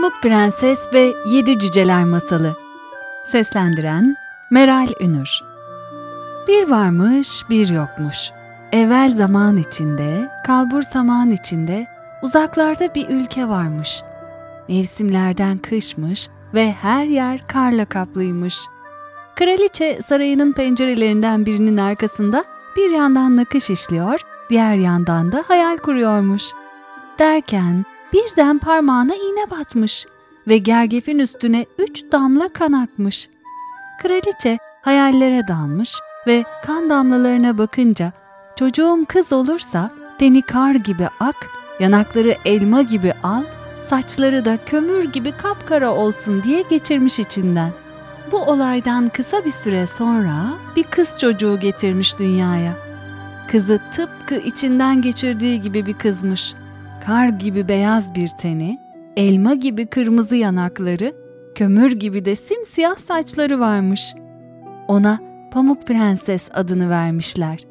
Pamuk Prenses ve Yedi Cüceler Masalı Seslendiren Meral Ünür Bir varmış bir yokmuş. Evvel zaman içinde, kalbur zaman içinde uzaklarda bir ülke varmış. Mevsimlerden kışmış ve her yer karla kaplıymış. Kraliçe sarayının pencerelerinden birinin arkasında bir yandan nakış işliyor, diğer yandan da hayal kuruyormuş. Derken birden parmağına iğne batmış ve gergefin üstüne üç damla kan akmış. Kraliçe hayallere dalmış ve kan damlalarına bakınca çocuğum kız olursa deni kar gibi ak, yanakları elma gibi al, saçları da kömür gibi kapkara olsun diye geçirmiş içinden. Bu olaydan kısa bir süre sonra bir kız çocuğu getirmiş dünyaya. Kızı tıpkı içinden geçirdiği gibi bir kızmış kar gibi beyaz bir teni, elma gibi kırmızı yanakları, kömür gibi de simsiyah saçları varmış. Ona Pamuk Prenses adını vermişler.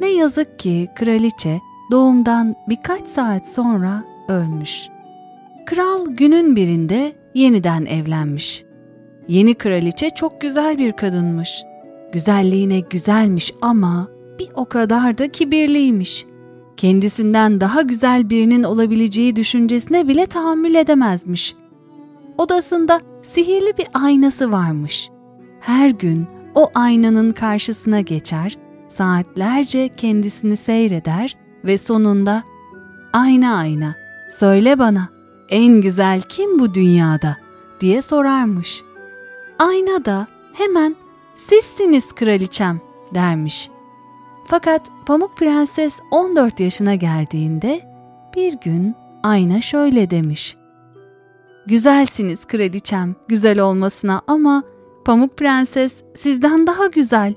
Ne yazık ki kraliçe doğumdan birkaç saat sonra ölmüş. Kral günün birinde yeniden evlenmiş. Yeni kraliçe çok güzel bir kadınmış. Güzelliğine güzelmiş ama bir o kadar da kibirliymiş kendisinden daha güzel birinin olabileceği düşüncesine bile tahammül edemezmiş. Odasında sihirli bir aynası varmış. Her gün o aynanın karşısına geçer, saatlerce kendisini seyreder ve sonunda "Ayna ayna, söyle bana, en güzel kim bu dünyada?" diye sorarmış. Ayna da hemen "Sizsiniz kraliçem." dermiş. Fakat Pamuk Prenses 14 yaşına geldiğinde bir gün ayna şöyle demiş. Güzelsiniz kraliçem, güzel olmasına ama Pamuk Prenses sizden daha güzel.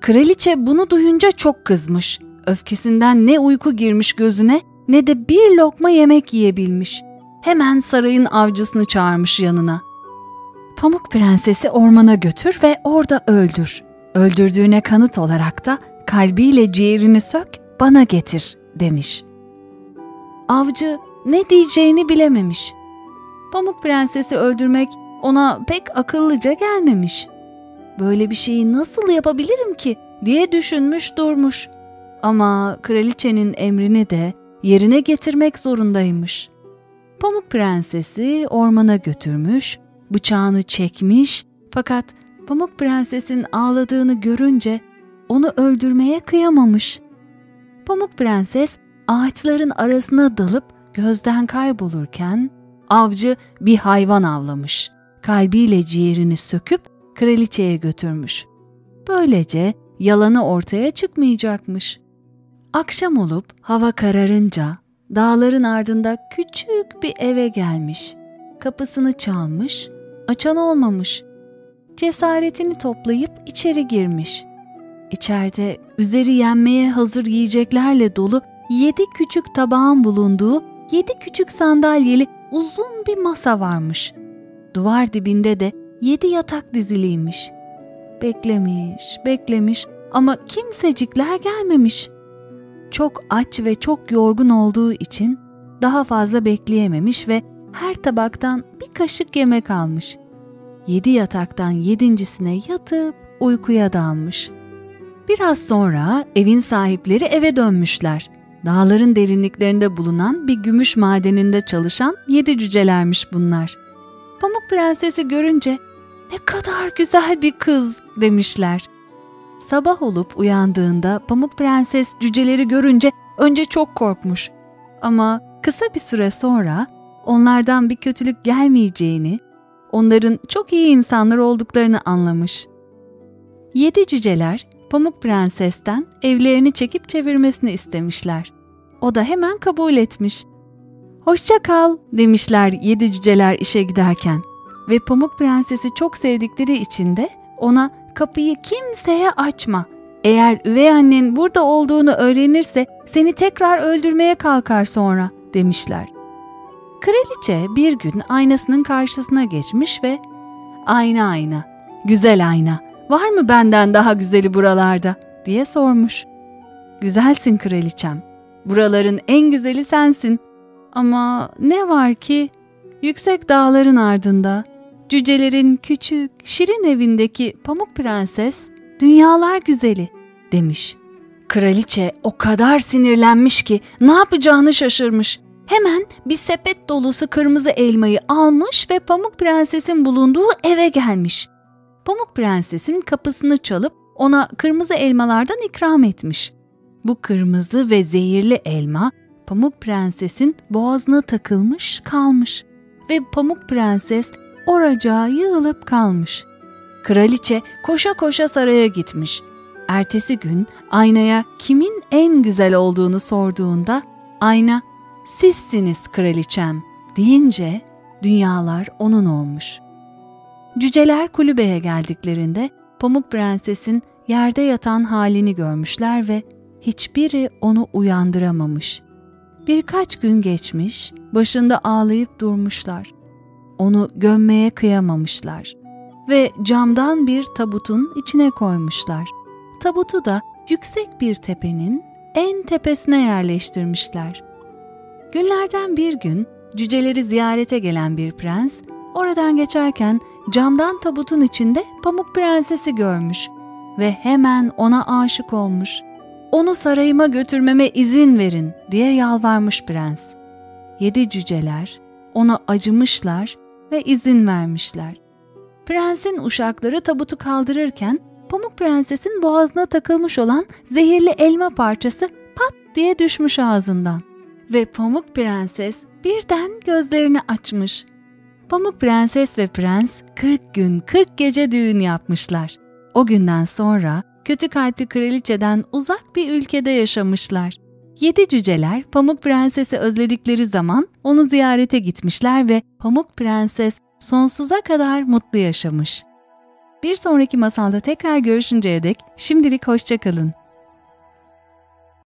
Kraliçe bunu duyunca çok kızmış. Öfkesinden ne uyku girmiş gözüne ne de bir lokma yemek yiyebilmiş. Hemen sarayın avcısını çağırmış yanına. Pamuk Prensesi ormana götür ve orada öldür. Öldürdüğüne kanıt olarak da kalbiyle ciğerini sök, bana getir demiş. Avcı ne diyeceğini bilememiş. Pamuk Prensesi öldürmek ona pek akıllıca gelmemiş. Böyle bir şeyi nasıl yapabilirim ki diye düşünmüş durmuş. Ama kraliçenin emrini de yerine getirmek zorundaymış. Pamuk Prensesi ormana götürmüş, bıçağını çekmiş fakat Pamuk Prenses'in ağladığını görünce onu öldürmeye kıyamamış. Pamuk Prenses ağaçların arasına dalıp gözden kaybolurken avcı bir hayvan avlamış. Kalbiyle ciğerini söküp kraliçeye götürmüş. Böylece yalanı ortaya çıkmayacakmış. Akşam olup hava kararınca dağların ardında küçük bir eve gelmiş. Kapısını çalmış, açan olmamış. Cesaretini toplayıp içeri girmiş. İçeride üzeri yenmeye hazır yiyeceklerle dolu yedi küçük tabağın bulunduğu yedi küçük sandalyeli uzun bir masa varmış. Duvar dibinde de yedi yatak diziliymiş. Beklemiş, beklemiş ama kimsecikler gelmemiş. Çok aç ve çok yorgun olduğu için daha fazla bekleyememiş ve her tabaktan bir kaşık yemek almış. Yedi yataktan yedincisine yatıp uykuya dalmış.'' Biraz sonra evin sahipleri eve dönmüşler. Dağların derinliklerinde bulunan bir gümüş madeninde çalışan yedi cücelermiş bunlar. Pamuk Prensesi görünce ne kadar güzel bir kız demişler. Sabah olup uyandığında Pamuk Prenses cüceleri görünce önce çok korkmuş. Ama kısa bir süre sonra onlardan bir kötülük gelmeyeceğini, onların çok iyi insanlar olduklarını anlamış. Yedi cüceler Pamuk Prenses'ten evlerini çekip çevirmesini istemişler. O da hemen kabul etmiş. Hoşça kal demişler yedi cüceler işe giderken ve Pamuk Prenses'i çok sevdikleri için de ona kapıyı kimseye açma. Eğer üvey annen burada olduğunu öğrenirse seni tekrar öldürmeye kalkar sonra demişler. Kraliçe bir gün aynasının karşısına geçmiş ve ayna ayna, güzel ayna var mı benden daha güzeli buralarda diye sormuş. Güzelsin kraliçem, buraların en güzeli sensin. Ama ne var ki yüksek dağların ardında, cücelerin küçük, şirin evindeki Pamuk Prenses, dünyalar güzeli demiş. Kraliçe o kadar sinirlenmiş ki ne yapacağını şaşırmış. Hemen bir sepet dolusu kırmızı elmayı almış ve Pamuk Prenses'in bulunduğu eve gelmiş. Pamuk Prenses'in kapısını çalıp ona kırmızı elmalardan ikram etmiş. Bu kırmızı ve zehirli elma Pamuk Prenses'in boğazına takılmış kalmış ve Pamuk Prenses oracağa yığılıp kalmış. Kraliçe koşa koşa saraya gitmiş. Ertesi gün aynaya kimin en güzel olduğunu sorduğunda ayna sizsiniz kraliçem deyince dünyalar onun olmuş. Cüceler kulübeye geldiklerinde Pamuk Prenses'in yerde yatan halini görmüşler ve hiçbiri onu uyandıramamış. Birkaç gün geçmiş, başında ağlayıp durmuşlar. Onu gömmeye kıyamamışlar ve camdan bir tabutun içine koymuşlar. Tabutu da yüksek bir tepenin en tepesine yerleştirmişler. Günlerden bir gün cüceleri ziyarete gelen bir prens oradan geçerken camdan tabutun içinde Pamuk Prenses'i görmüş ve hemen ona aşık olmuş. Onu sarayıma götürmeme izin verin diye yalvarmış prens. Yedi cüceler ona acımışlar ve izin vermişler. Prensin uşakları tabutu kaldırırken Pamuk Prenses'in boğazına takılmış olan zehirli elma parçası pat diye düşmüş ağzından. Ve Pamuk Prenses birden gözlerini açmış. Pamuk Prenses ve Prens 40 gün 40 gece düğün yapmışlar. O günden sonra kötü kalpli kraliçeden uzak bir ülkede yaşamışlar. Yedi cüceler Pamuk Prenses'i özledikleri zaman onu ziyarete gitmişler ve Pamuk Prenses sonsuza kadar mutlu yaşamış. Bir sonraki masalda tekrar görüşünceye dek şimdilik hoşçakalın.